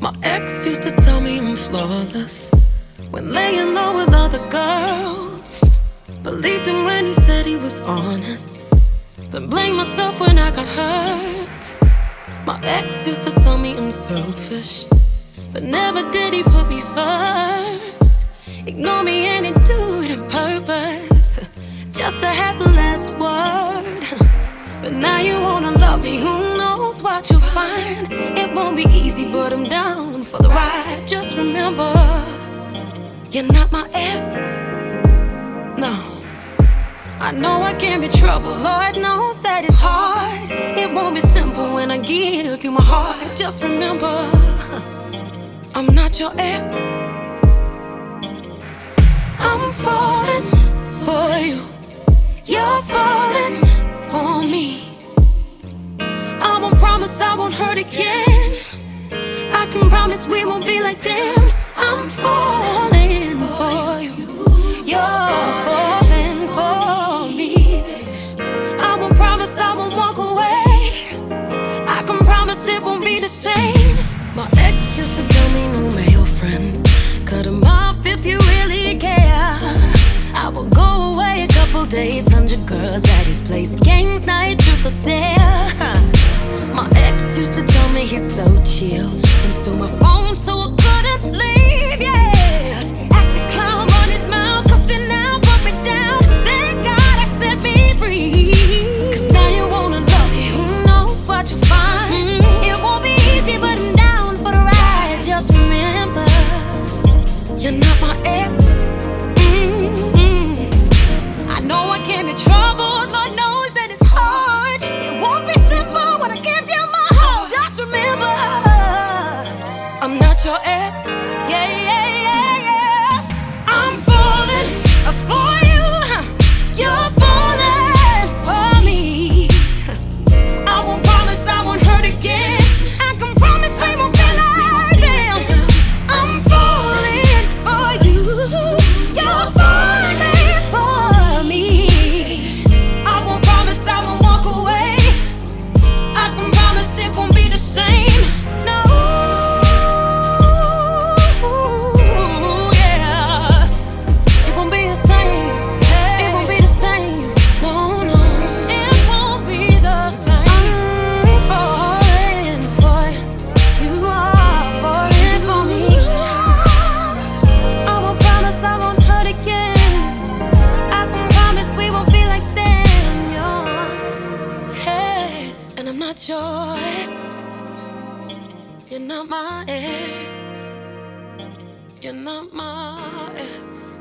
My ex used to tell me I'm flawless when laying low with other girls. Believed him when he said he was honest. Then blamed myself when I got hurt. My ex used to tell me I'm selfish, but never did he put me first. Ignore me and he do it on purpose, just to have the last word. But now you wanna love me, knows what you'll find? It won't be easy, but I'm down for the ride. Just remember, you're not my ex. No. I know I can be trouble, Lord knows that it's hard. It won't be simple when I give you my heart. Just remember, I'm not your ex. We won't be like them. I'm falling for you. You're falling for me. I won't promise I won't walk away. I can promise it won't be the same. My ex used to tell me no male friends. Cut 'em off if you really care. I will go away a couple days, hundred girls at his place. He's so chill and stole my phone so I couldn't leave. Yes, act a clown on his mouth, cussing out, put me down. Thank God I set me free. Cause now you wanna love me, who knows what you'll find. It won't be easy, but I'm down for the ride. Just remember, you're not my ex. I'm not your ex. Yeah, yeah, your ex. You're not my ex. You're not my ex.